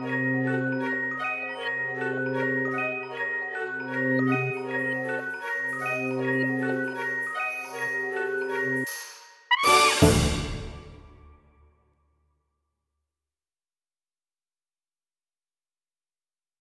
you